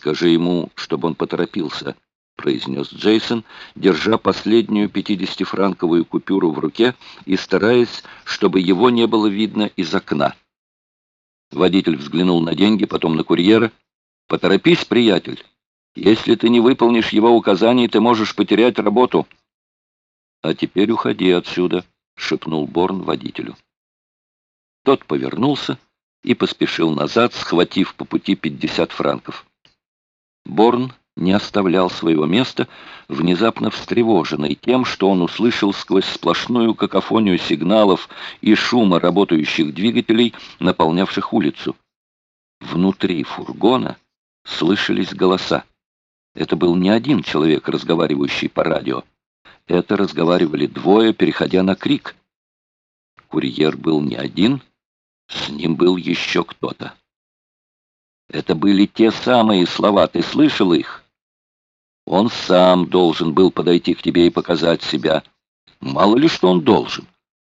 «Скажи ему, чтобы он поторопился», — произнес Джейсон, держа последнюю 50-франковую купюру в руке и стараясь, чтобы его не было видно из окна. Водитель взглянул на деньги, потом на курьера. «Поторопись, приятель. Если ты не выполнишь его указаний, ты можешь потерять работу». «А теперь уходи отсюда», — шепнул Борн водителю. Тот повернулся и поспешил назад, схватив по пути 50 франков. Борн не оставлял своего места, внезапно встревоженный тем, что он услышал сквозь сплошную какофонию сигналов и шума работающих двигателей, наполнявших улицу. Внутри фургона слышались голоса. Это был не один человек, разговаривающий по радио. Это разговаривали двое, переходя на крик. Курьер был не один, с ним был еще кто-то. Это были те самые слова, ты слышал их? Он сам должен был подойти к тебе и показать себя. Мало ли что он должен.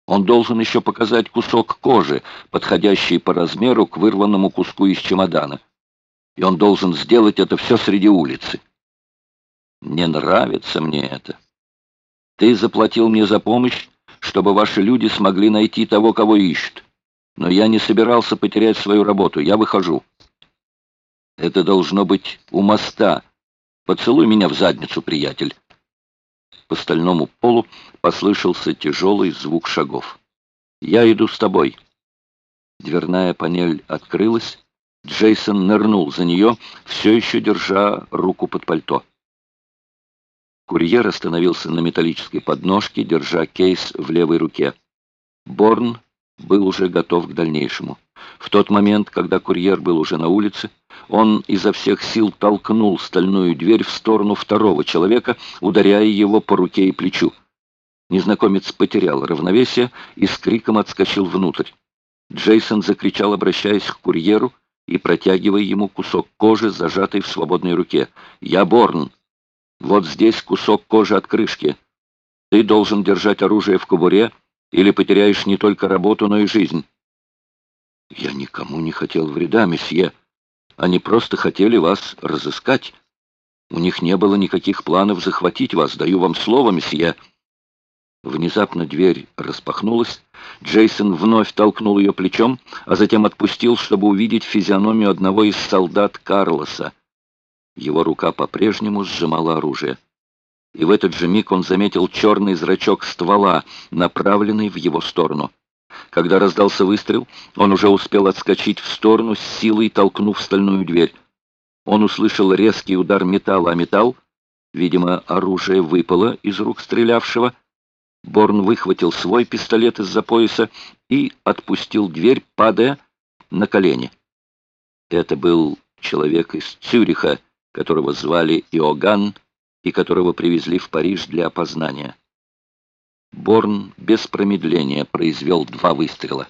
Он должен еще показать кусок кожи, подходящий по размеру к вырванному куску из чемодана. И он должен сделать это все среди улицы. Не нравится мне это. Ты заплатил мне за помощь, чтобы ваши люди смогли найти того, кого ищут. Но я не собирался потерять свою работу. Я выхожу. Это должно быть у моста. Поцелуй меня в задницу, приятель. По стальному полу послышался тяжелый звук шагов. Я иду с тобой. Дверная панель открылась. Джейсон нырнул за нее, все еще держа руку под пальто. Курьер остановился на металлической подножке, держа кейс в левой руке. Борн был уже готов к дальнейшему. В тот момент, когда курьер был уже на улице, он изо всех сил толкнул стальную дверь в сторону второго человека, ударяя его по руке и плечу. Незнакомец потерял равновесие и с криком отскочил внутрь. Джейсон закричал, обращаясь к курьеру и протягивая ему кусок кожи, зажатый в свободной руке. «Я Борн. Вот здесь кусок кожи от крышки. Ты должен держать оружие в кобуре, или потеряешь не только работу, но и жизнь». «Я никому не хотел вреда, месье», они просто хотели вас разыскать. У них не было никаких планов захватить вас, даю вам слово, месье». Внезапно дверь распахнулась. Джейсон вновь толкнул ее плечом, а затем отпустил, чтобы увидеть физиономию одного из солдат Карлоса. Его рука по-прежнему сжимала оружие. И в этот же миг он заметил черный зрачок ствола, направленный в его сторону. Когда раздался выстрел, он уже успел отскочить в сторону, с силой толкнув стальную дверь. Он услышал резкий удар металла о металл. Видимо, оружие выпало из рук стрелявшего. Борн выхватил свой пистолет из-за пояса и отпустил дверь, падая на колени. Это был человек из Цюриха, которого звали Иоганн и которого привезли в Париж для опознания. Борн без промедления произвел два выстрела.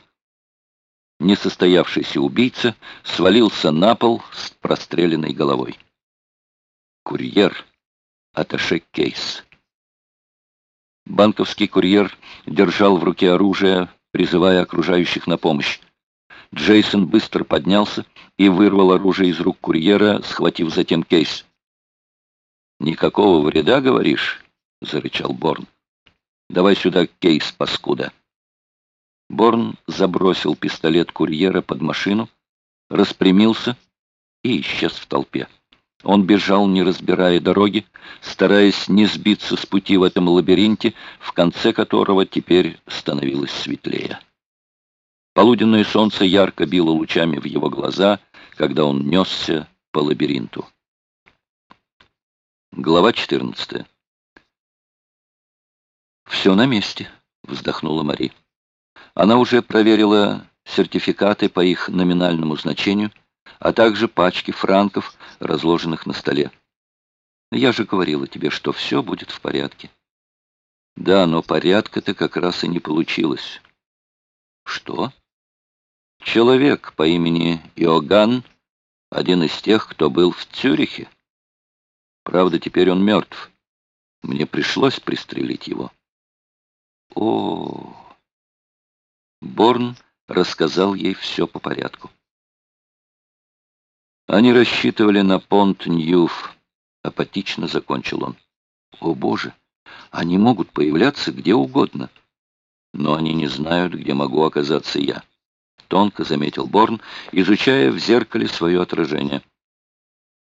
Несостоявшийся убийца свалился на пол с простреленной головой. Курьер. Аташе Кейс. Банковский курьер держал в руке оружие, призывая окружающих на помощь. Джейсон быстро поднялся и вырвал оружие из рук курьера, схватив затем кейс. «Никакого вреда, говоришь?» — зарычал Борн. Давай сюда кейс, паскуда. Борн забросил пистолет курьера под машину, распрямился и исчез в толпе. Он бежал, не разбирая дороги, стараясь не сбиться с пути в этом лабиринте, в конце которого теперь становилось светлее. Полуденное солнце ярко било лучами в его глаза, когда он несся по лабиринту. Глава 14 «Все на месте», — вздохнула Мари. Она уже проверила сертификаты по их номинальному значению, а также пачки франков, разложенных на столе. «Я же говорила тебе, что все будет в порядке». «Да, но порядка-то как раз и не получилось». «Что?» «Человек по имени Иоганн, один из тех, кто был в Цюрихе. Правда, теперь он мертв. Мне пришлось пристрелить его». О, Борн рассказал ей все по порядку. Они рассчитывали на Понт-Ньюф. Апатично закончил он. О, Боже! Они могут появляться где угодно. Но они не знают, где могу оказаться я. Тонко заметил Борн, изучая в зеркале свое отражение.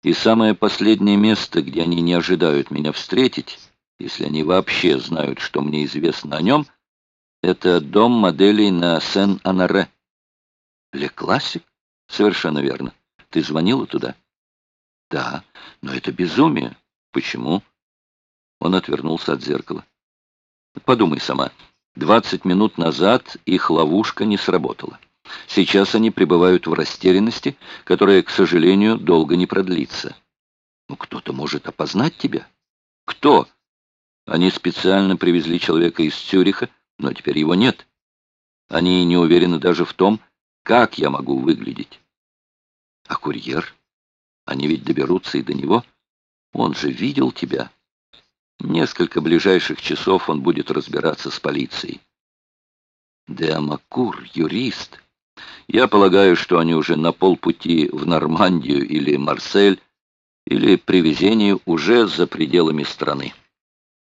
И самое последнее место, где они не ожидают меня встретить, если они вообще знают, что мне известно о нем, это дом моделей на Сен-Анаре. Ле Классик? Совершенно верно. Ты звонила туда? Да, но это безумие. Почему? Он отвернулся от зеркала. Подумай сама. Двадцать минут назад их ловушка не сработала. Сейчас они пребывают в растерянности, которая, к сожалению, долго не продлится. Ну, кто-то может опознать тебя. Кто? Они специально привезли человека из Цюриха, но теперь его нет. Они не уверены даже в том, как я могу выглядеть. А курьер? Они ведь доберутся и до него. Он же видел тебя. Несколько ближайших часов он будет разбираться с полицией. Деамакур, юрист. Я полагаю, что они уже на полпути в Нормандию или Марсель, или при уже за пределами страны.